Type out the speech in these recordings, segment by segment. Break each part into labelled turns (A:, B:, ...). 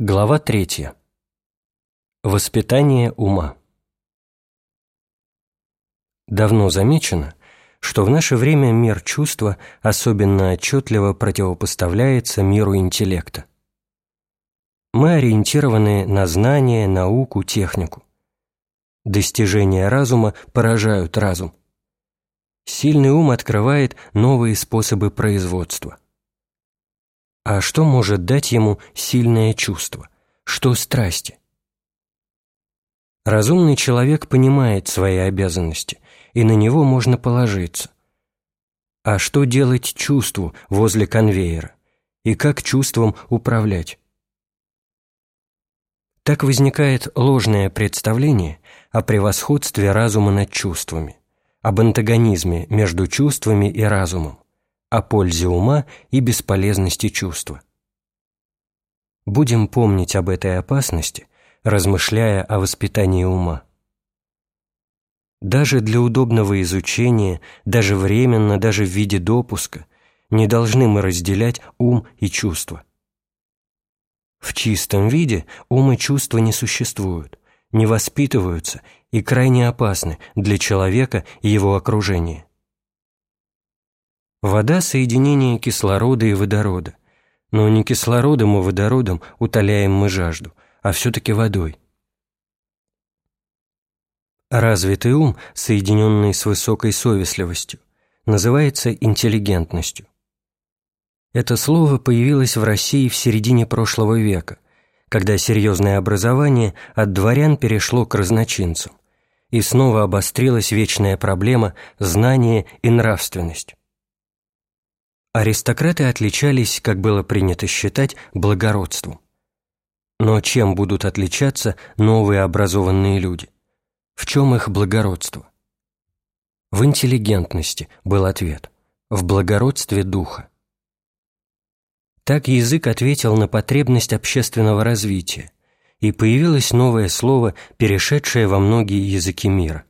A: Глава третья. Воспитание ума. Давно замечено, что в наше время мир чувства особенно отчетливо противопоставляется миру интеллекта. Мы ориентированы на знания, науку, технику. Достижения разума поражают разум. Сильный ум открывает новые способы производства – а что может дать ему сильное чувство? Что страсти? Разумный человек понимает свои обязанности, и на него можно положиться. А что делать чувству возле конвейера? И как чувством управлять? Так возникает ложное представление о превосходстве разума над чувствами, об антагонизме между чувствами и разумом о пользе ума и бесполезности чувства. Будем помнить об этой опасности, размышляя о воспитании ума. Даже для удобного изучения, даже временно, даже в виде допуска, не должны мы разделять ум и чувства. В чистом виде ум и чувства не существуют, не воспитываются и крайне опасны для человека и его окружения. Вода – соединение кислорода и водорода. Но не кислородом и водородом утоляем мы жажду, а все-таки водой. Развитый ум, соединенный с высокой совестливостью, называется интеллигентностью. Это слово появилось в России в середине прошлого века, когда серьезное образование от дворян перешло к разночинцам, и снова обострилась вечная проблема знания и нравственность. Аристократы отличались, как было принято считать, благородством. Но чем будут отличаться новые образованные люди? В чем их благородство? В интеллигентности был ответ, в благородстве духа. Так язык ответил на потребность общественного развития, и появилось новое слово, перешедшее во многие языки мира.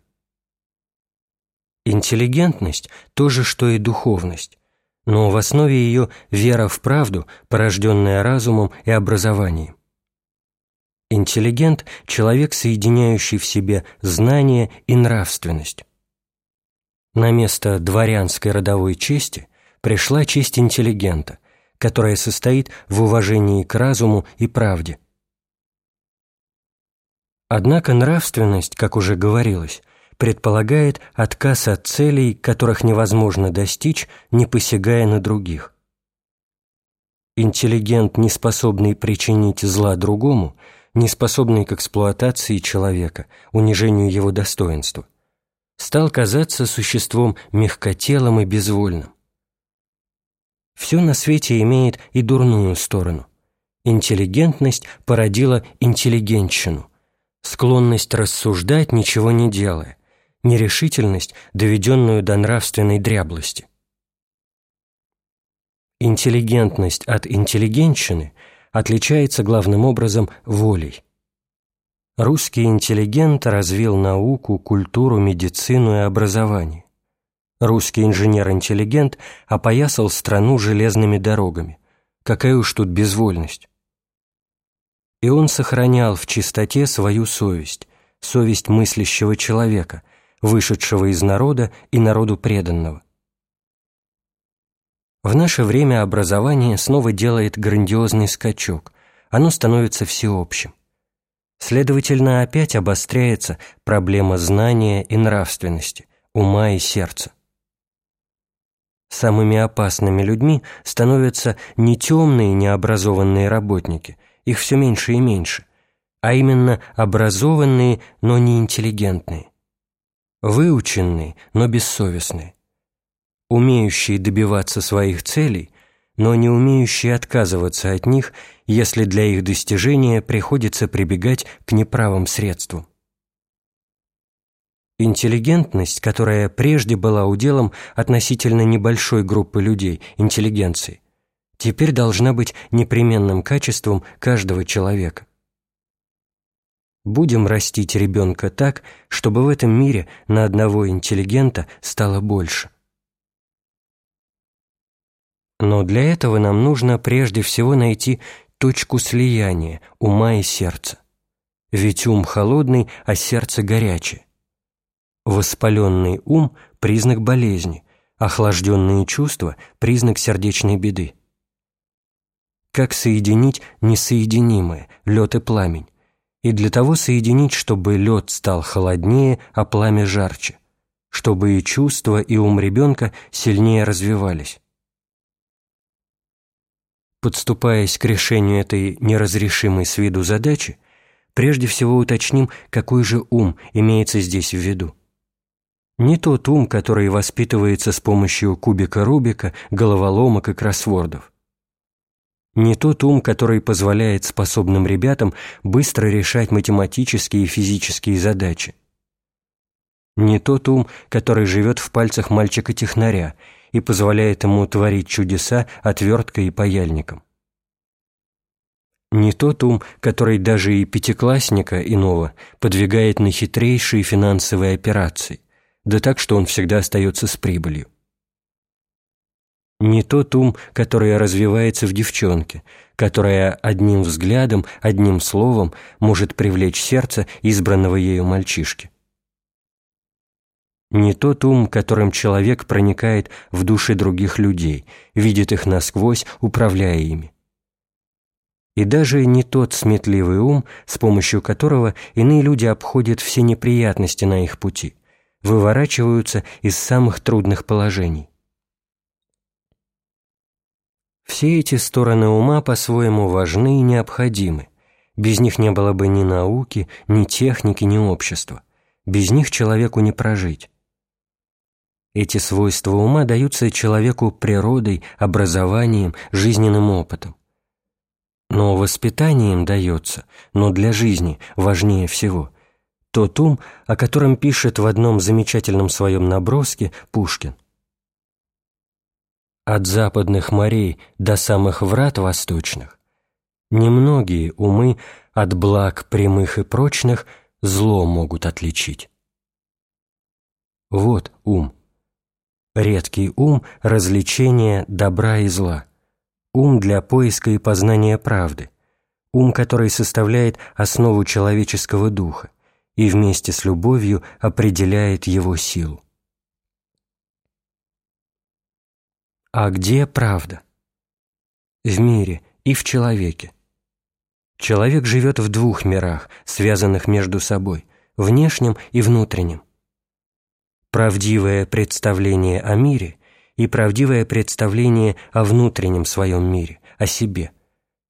A: Интеллигентность – то же, что и духовность, но в основе ее вера в правду, порожденная разумом и образованием. Интеллигент – человек, соединяющий в себе знание и нравственность. На место дворянской родовой чести пришла честь интеллигента, которая состоит в уважении к разуму и правде. Однако нравственность, как уже говорилось, предполагает отказ от целей, которых невозможно достичь, не посягая на других. Интеллигент, не способный причинить зла другому, не способный к эксплуатации человека, унижению его достоинства, стал казаться существом мягкотелым и безвольным. Все на свете имеет и дурную сторону. Интеллигентность породила интеллигентщину, склонность рассуждать, ничего не делая, нерешительность, доведенную до нравственной дряблости. Интеллигентность от интеллигентщины отличается главным образом волей. Русский интеллигент развил науку, культуру, медицину и образование. Русский инженер-интеллигент опоясал страну железными дорогами. Какая уж тут безвольность. И он сохранял в чистоте свою совесть, совесть мыслящего человека, вышедшего из народа и народу преданного. В наше время образование снова делает грандиозный скачок, оно становится всеобщим. Следовательно, опять обостряется проблема знания и нравственности, ума и сердца. Самыми опасными людьми становятся не темные необразованные работники, их все меньше и меньше, а именно образованные, но не интеллигентные выученные, но бессовестные, умеющие добиваться своих целей, но не умеющие отказываться от них, если для их достижения приходится прибегать к неправым средствам. Интеллигентность, которая прежде была уделом относительно небольшой группы людей, интеллигенции, теперь должна быть непременным качеством каждого человека. Будем растить ребенка так, чтобы в этом мире на одного интеллигента стало больше. Но для этого нам нужно прежде всего найти точку слияния ума и сердца. Ведь ум холодный, а сердце горячее. Воспаленный ум – признак болезни, охлажденные чувства – признак сердечной беды. Как соединить несоединимое, лед и пламень? И для того соединить, чтобы лед стал холоднее, а пламя жарче, чтобы и чувства, и ум ребенка сильнее развивались. Подступаясь к решению этой неразрешимой с виду задачи, прежде всего уточним, какой же ум имеется здесь в виду. Не тот ум, который воспитывается с помощью кубика Рубика, головоломок и кроссвордов. Не тот ум, который позволяет способным ребятам быстро решать математические и физические задачи. Не тот ум, который живет в пальцах мальчика-технаря и позволяет ему творить чудеса отверткой и паяльником. Не тот ум, который даже и пятиклассника иного подвигает на хитрейшие финансовые операции, да так, что он всегда остается с прибылью. Не тот ум, который развивается в девчонке, которая одним взглядом, одним словом может привлечь сердце избранного ею мальчишки не тот ум, которым человек проникает в души других людей, видит их насквозь, управляя ими. И даже не тот сметливый ум, с помощью которого иные люди обходят все неприятности на их пути, выворачиваются из самых трудных положений. Все эти стороны ума по-своему важны и необходимы. Без них не было бы ни науки, ни техники, ни общества. Без них человеку не прожить. Эти свойства ума даются человеку природой, образованием, жизненным опытом. Но воспитание им дается, но для жизни важнее всего, тот ум, о котором пишет в одном замечательном своем наброске Пушкин. От западных морей до самых врат восточных немногие умы от благ прямых и прочных зло могут отличить. Вот ум редкий ум – развлечения добра и зла, ум для поиска и познания правды, ум, который составляет основу человеческого духа и вместе с любовью определяет его силу. А где правда? В мире и в человеке. Человек живет в двух мирах, связанных между собой, внешнем и внутреннем правдивое представление о мире и правдивое представление о внутреннем своем мире, о себе.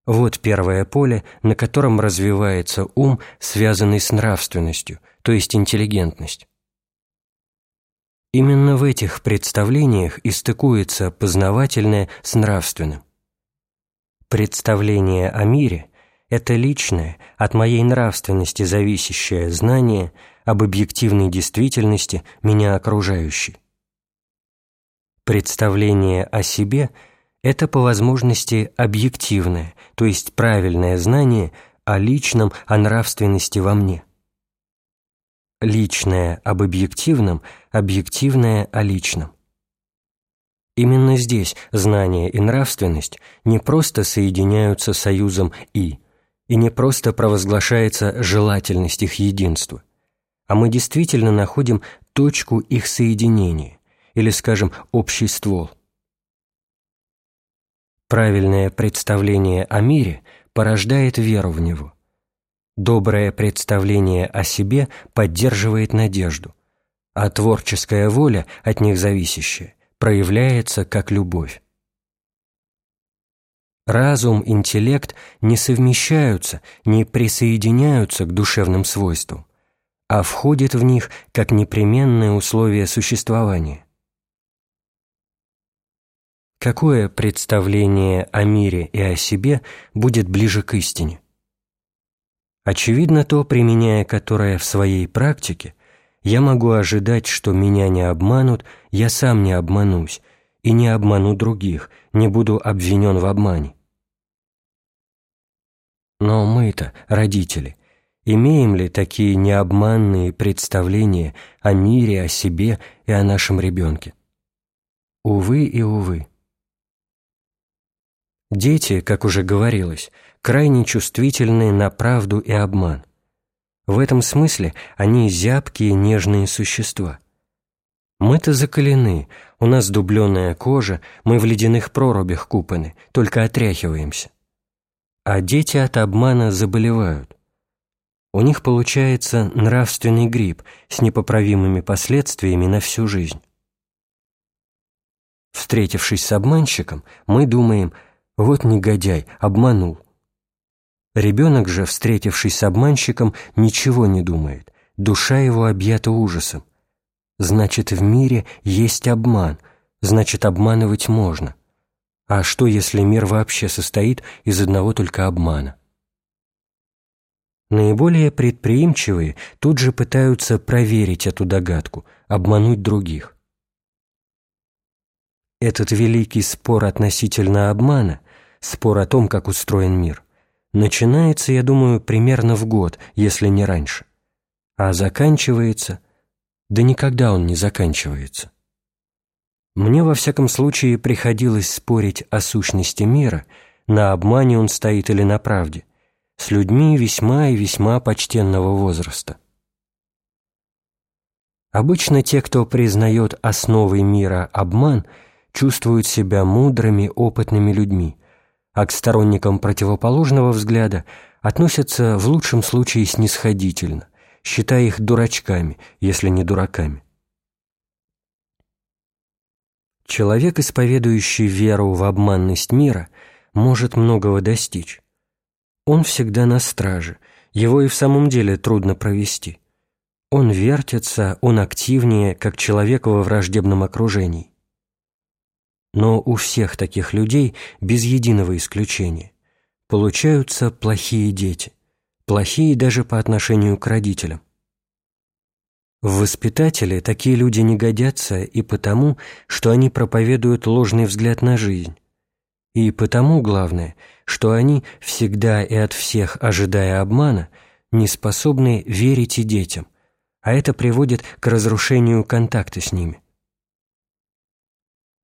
A: Вот первое поле, на котором развивается ум, связанный с нравственностью, то есть интеллигентность. Именно в этих представлениях и стыкуется познавательное с нравственным. Представление о мире – это личное, от моей нравственности зависящее знание – об объективной действительности меня окружающей. Представление о себе – это по возможности объективное, то есть правильное знание о личном, о нравственности во мне. Личное об объективном, объективное о личном. Именно здесь знание и нравственность не просто соединяются союзом «и», и не просто провозглашается желательность их единства, а мы действительно находим точку их соединения, или, скажем, общий ствол. Правильное представление о мире порождает веру в него. Доброе представление о себе поддерживает надежду, а творческая воля, от них зависящая, проявляется как любовь. Разум, интеллект не совмещаются, не присоединяются к душевным свойствам а входит в них как непременное условие существования. Какое представление о мире и о себе будет ближе к истине? Очевидно то, применяя которое в своей практике, я могу ожидать, что меня не обманут, я сам не обманусь, и не обману других, не буду обвинен в обмане. Но мы-то, родители, Имеем ли такие необманные представления о мире, о себе и о нашем ребенке? Увы и увы. Дети, как уже говорилось, крайне чувствительны на правду и обман. В этом смысле они зябкие нежные существа. Мы-то закалены, у нас дубленая кожа, мы в ледяных прорубях купаны, только отряхиваемся. А дети от обмана заболевают. У них получается нравственный грипп с непоправимыми последствиями на всю жизнь. Встретившись с обманщиком, мы думаем «вот негодяй, обманул». Ребенок же, встретившись с обманщиком, ничего не думает, душа его объята ужасом. Значит, в мире есть обман, значит, обманывать можно. А что, если мир вообще состоит из одного только обмана? Наиболее предприимчивые тут же пытаются проверить эту догадку, обмануть других. Этот великий спор относительно обмана, спор о том, как устроен мир, начинается, я думаю, примерно в год, если не раньше, а заканчивается, да никогда он не заканчивается. Мне, во всяком случае, приходилось спорить о сущности мира, на обмане он стоит или на правде, с людьми весьма и весьма почтенного возраста. Обычно те, кто признает основой мира обман – чувствуют себя мудрыми, опытными людьми, а к сторонникам противоположного взгляда относятся в лучшем случае снисходительно, считая их дурачками, если не дураками. Человек, исповедующий веру в обманность мира, может многого достичь. Он всегда на страже, его и в самом деле трудно провести. Он вертится, он активнее, как человек во враждебном окружении. Но у всех таких людей, без единого исключения, получаются плохие дети, плохие даже по отношению к родителям. В воспитатели такие люди не годятся и потому, что они проповедуют ложный взгляд на жизнь, и потому, главное, что они, всегда и от всех ожидая обмана, не способны верить и детям, а это приводит к разрушению контакта с ними.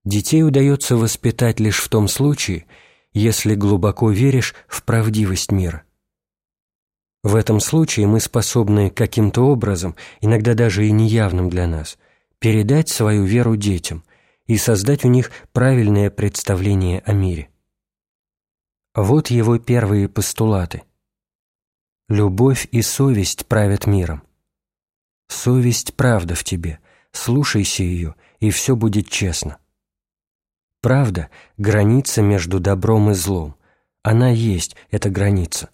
A: Детей удается воспитать лишь в том случае, если глубоко веришь в правдивость мира. В этом случае мы способны каким-то образом, иногда даже и неявным для нас, передать свою веру детям и создать у них правильное представление о мире. Вот его первые постулаты. Любовь и совесть правят миром. Совесть – правда в тебе, слушайся ее, и все будет честно. Правда – граница между добром и злом. Она есть, эта граница.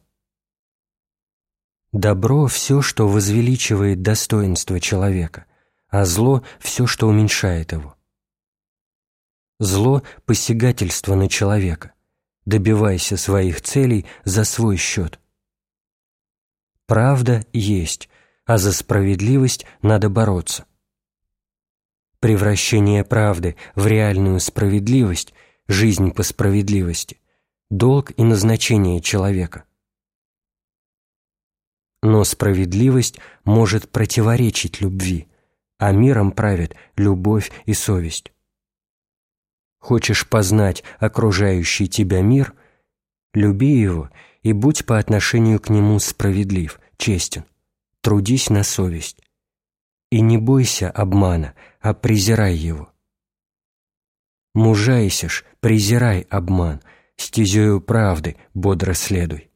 A: Добро – все, что возвеличивает достоинство человека, а зло – все, что уменьшает его. Зло – посягательство на человека. Добивайся своих целей за свой счет. Правда есть, а за справедливость надо бороться превращение правды в реальную справедливость, жизнь по справедливости, долг и назначение человека. Но справедливость может противоречить любви, а миром правят любовь и совесть. Хочешь познать окружающий тебя мир, люби его и будь по отношению к нему справедлив, честен, трудись на совесть. И не бойся обмана, а презирай его. Мужайся ж, презирай обман, стезею правды бодро следуй.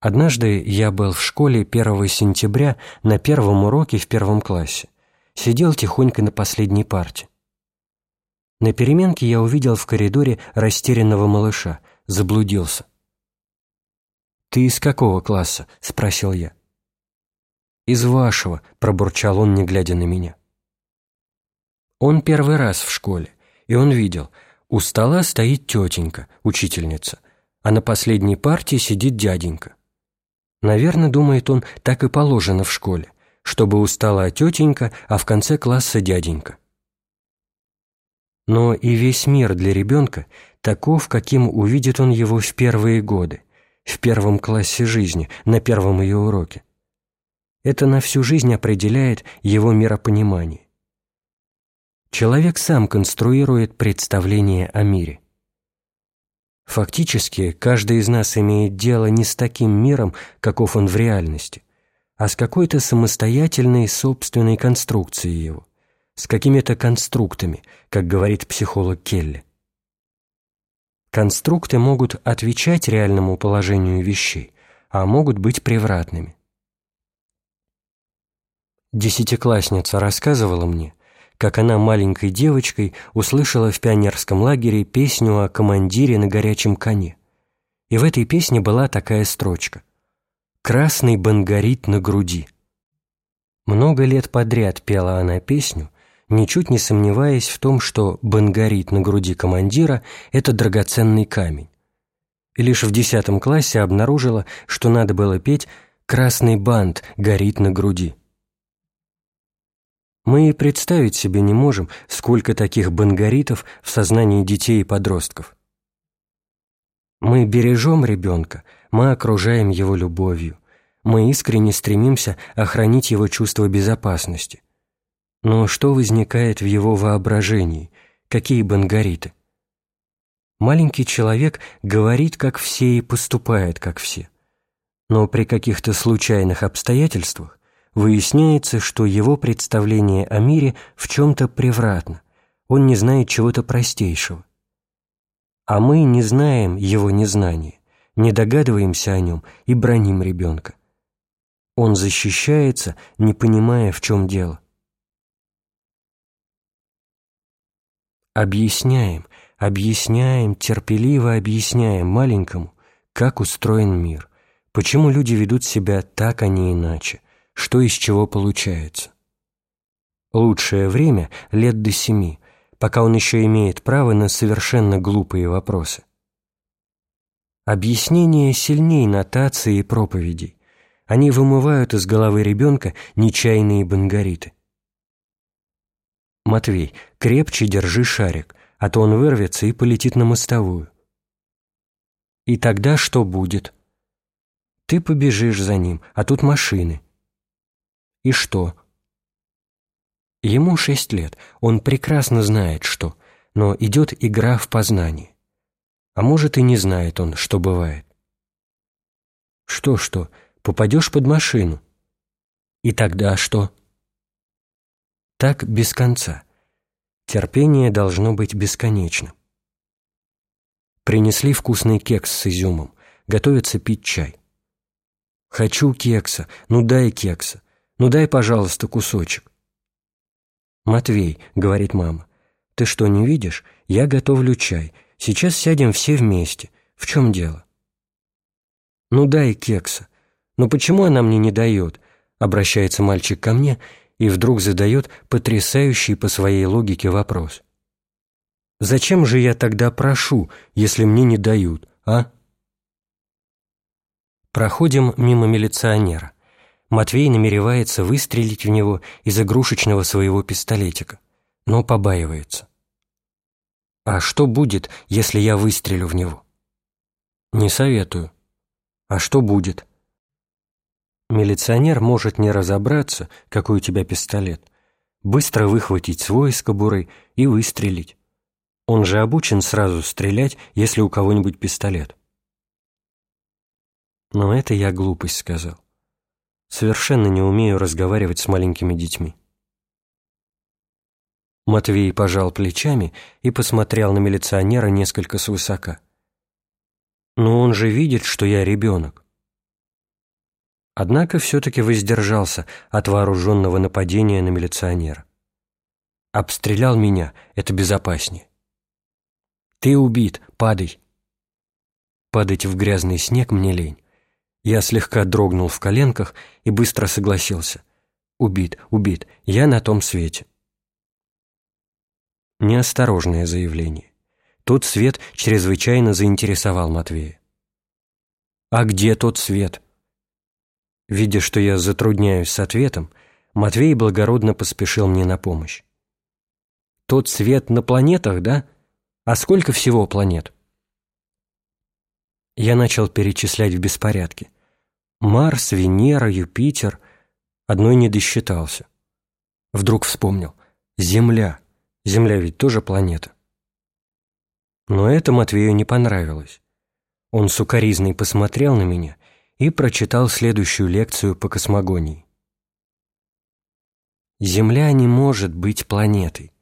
A: Однажды я был в школе 1 сентября на первом уроке в первом классе. Сидел тихонько на последней парте. На переменке я увидел в коридоре растерянного малыша, заблудился. «Ты из какого класса?» – спросил я. «Из вашего», — пробурчал он, не глядя на меня. Он первый раз в школе, и он видел, у стола стоит тетенька, учительница, а на последней партии сидит дяденька. Наверное, думает он, так и положено в школе, чтобы устала тетенька, а в конце класса дяденька. Но и весь мир для ребенка таков, каким увидит он его в первые годы, в первом классе жизни, на первом ее уроке. Это на всю жизнь определяет его миропонимание. Человек сам конструирует представление о мире. Фактически, каждый из нас имеет дело не с таким миром, каков он в реальности, а с какой-то самостоятельной собственной конструкцией его, с какими-то конструктами, как говорит психолог Келли. Конструкты могут отвечать реальному положению вещей, а могут быть превратными. Десятиклассница рассказывала мне, как она маленькой девочкой услышала в пионерском лагере песню о командире на горячем коне. И в этой песне была такая строчка «Красный бангарит на груди». Много лет подряд пела она песню, ничуть не сомневаясь в том, что бангарит на груди командира – это драгоценный камень. И лишь в десятом классе обнаружила, что надо было петь «Красный бант горит на груди». Мы и представить себе не можем, сколько таких бангаритов в сознании детей и подростков. Мы бережем ребенка, мы окружаем его любовью, мы искренне стремимся охранить его чувство безопасности. Но что возникает в его воображении? Какие бангариты? Маленький человек говорит, как все, и поступает, как все. Но при каких-то случайных обстоятельствах выясняется, что его представление о мире в чем-то превратно, он не знает чего-то простейшего. А мы не знаем его незнания, не догадываемся о нем и броним ребенка. Он защищается, не понимая, в чем дело. Объясняем, объясняем, терпеливо объясняем маленькому, как устроен мир, почему люди ведут себя так, а не иначе, что из чего получается. Лучшее время – лет до семи, пока он еще имеет право на совершенно глупые вопросы. Объяснение сильней нотации и проповедей. Они вымывают из головы ребенка нечаянные бангариты. «Матвей, крепче держи шарик, а то он вырвется и полетит на мостовую». «И тогда что будет?» «Ты побежишь за ним, а тут машины. И что? Ему шесть лет, он прекрасно знает, что, но идет игра в познание. А может, и не знает он, что бывает. Что-что, попадешь под машину? И тогда что? Так без конца. Терпение должно быть бесконечно. Принесли вкусный кекс с изюмом. Готовится пить чай. «Хочу кекса, ну дай кекса. Ну дай, пожалуйста, кусочек. «Матвей», — говорит мама, — «ты что, не видишь? Я готовлю чай. Сейчас сядем все вместе. В чем дело?» «Ну дай кекса. Ну почему она мне не дает?» Обращается мальчик ко мне и вдруг задает потрясающий по своей логике вопрос. «Зачем же я тогда прошу, если мне не дают, а?» Проходим мимо милиционера. Матвей намеревается выстрелить в него из игрушечного своего пистолетика, но побаивается. А что будет, если я выстрелю в него? Не советую. А что будет? Милиционер может не разобраться, какой у тебя пистолет, быстро выхватить свой из кобуры и выстрелить. Он же обучен сразу стрелять, если у кого-нибудь пистолет. Но это я глупость сказал. Совершенно не умею разговаривать с маленькими детьми. Матвей пожал плечами и посмотрел на милиционера несколько свысока. «Но он же видит, что я ребенок». Однако все-таки воздержался от вооруженного нападения на милиционера. «Обстрелял меня, это безопаснее». «Ты убит, падай». Падать в грязный снег мне лень. Я слегка дрогнул в коленках и быстро согласился. «Убит, убит, я на том свете». Неосторожное заявление. Тот свет чрезвычайно заинтересовал Матвея. «А где тот свет?» Видя, что я затрудняюсь с ответом, Матвей благородно поспешил мне на помощь. «Тот свет на планетах, да? А сколько всего планет?» Я начал перечислять в беспорядке. Марс, Венера, Юпитер. Одной не досчитался. Вдруг вспомнил. Земля. Земля ведь тоже планета. Но это Матвею не понравилось. Он сукоризной посмотрел на меня и прочитал следующую лекцию по космогонии. Земля не может быть планетой.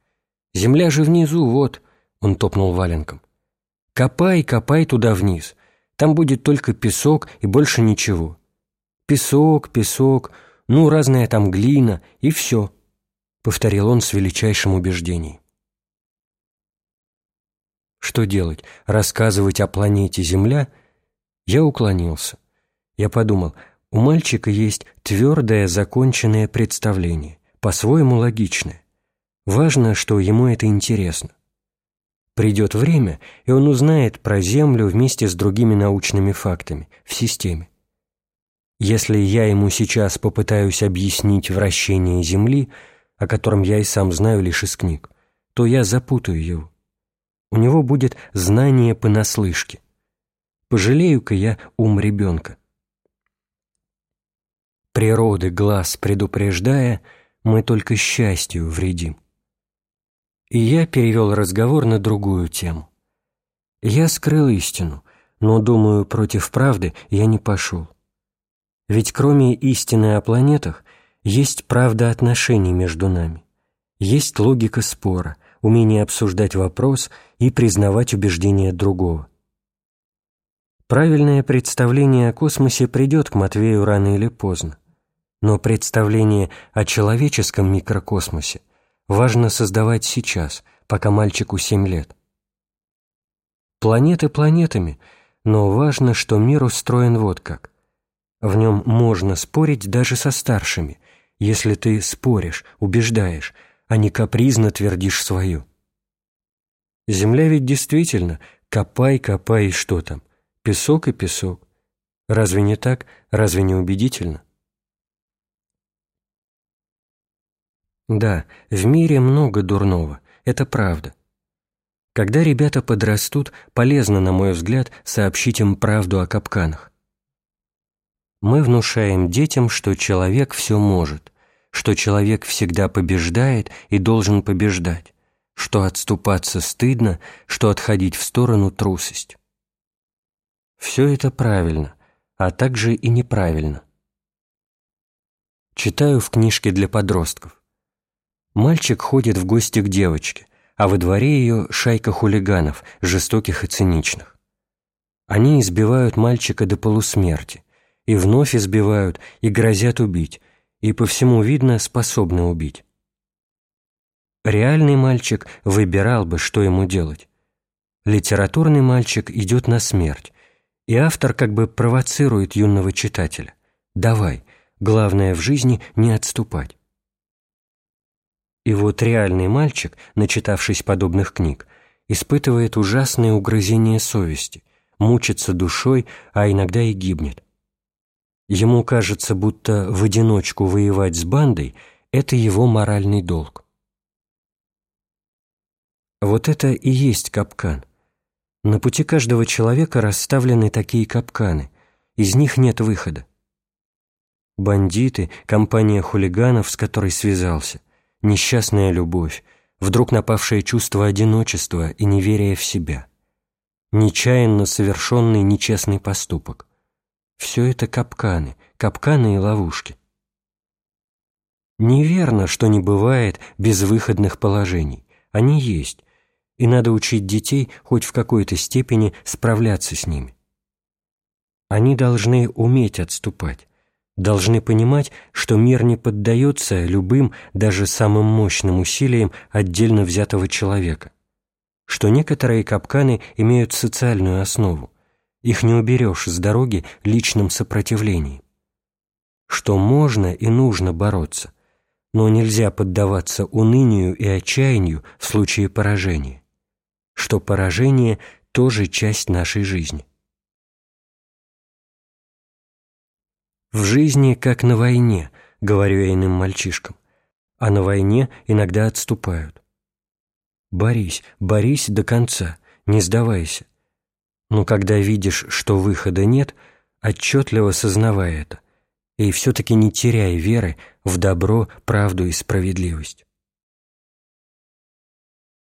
A: Земля же внизу, вот, он топнул валенком. Копай, копай туда вниз. Там будет только песок и больше ничего. Песок, песок, ну, разная там глина, и все, повторил он с величайшим убеждением. Что делать? Рассказывать о планете Земля? Я уклонился. Я подумал, у мальчика есть твердое законченное представление по-своему логичное. Важно, что ему это интересно. Придет время, и он узнает про Землю вместе с другими научными фактами в системе. Если я ему сейчас попытаюсь объяснить вращение Земли, о котором я и сам знаю лишь из книг, то я запутаю его. У него будет знание понаслышке. Пожалею-ка я ум ребенка. Природы глаз предупреждая – мы только счастью вредим. И я перевел разговор на другую тему. Я скрыл истину, но, думаю, против правды я не пошел. Ведь кроме истины о планетах есть правда отношений между нами, есть логика спора, умение обсуждать вопрос и признавать убеждения другого. Правильное представление о космосе придет к Матвею рано или поздно но представление о человеческом микрокосмосе важно создавать сейчас, пока мальчику семь лет. Планеты планетами, но важно, что мир устроен вот как. В нем можно спорить даже со старшими, если ты споришь, убеждаешь, а не капризно твердишь свою. Земля ведь действительно копай, копай и что там, песок и песок. Разве не так? Разве не убедительно? Да, в мире много дурного, это правда. Когда ребята подрастут, полезно, на мой взгляд, сообщить им правду о капканах. Мы внушаем детям, что человек все может, что человек всегда побеждает и должен побеждать, что отступаться стыдно, что отходить в сторону трусость. Все это правильно, а также и неправильно. Читаю в книжке для подростков. Мальчик ходит в гости к девочке, а во дворе ее шайка хулиганов, жестоких и циничных. Они избивают мальчика до полусмерти, и вновь избивают, и грозят убить, и по всему видно способны убить. Реальный мальчик выбирал бы, что ему делать. Литературный мальчик идет на смерть, и автор как бы провоцирует юного читателя. «Давай, главное в жизни не отступать». И вот реальный мальчик, начитавшись подобных книг, испытывает ужасное угрызение совести, мучится душой, а иногда и гибнет. Ему кажется, будто в одиночку воевать с бандой – это его моральный долг. Вот это и есть капкан. На пути каждого человека расставлены такие капканы, из них нет выхода. Бандиты, компания хулиганов, с которой связался – несчастная любовь, вдруг напавшее чувство одиночества и неверия в себя, нечаянно совершенный нечестный поступок. Все это капканы, капканы и ловушки. Неверно, что не бывает безвыходных положений. Они есть, и надо учить детей хоть в какой-то степени справляться с ними. Они должны уметь отступать, должны понимать, что мир не поддается любым, даже самым мощным усилиям отдельно взятого человека, что некоторые капканы имеют социальную основу, их не уберешь с дороги личным сопротивлением, что можно и нужно бороться, но нельзя поддаваться унынию и отчаянию в случае поражения, что поражение тоже часть нашей жизни. В жизни, как на войне, говорю я иным мальчишкам, а на войне иногда отступают. Борись, борись до конца, не сдавайся. Но когда видишь, что выхода нет, отчетливо сознавай это, и все-таки не теряй веры в добро, правду и справедливость.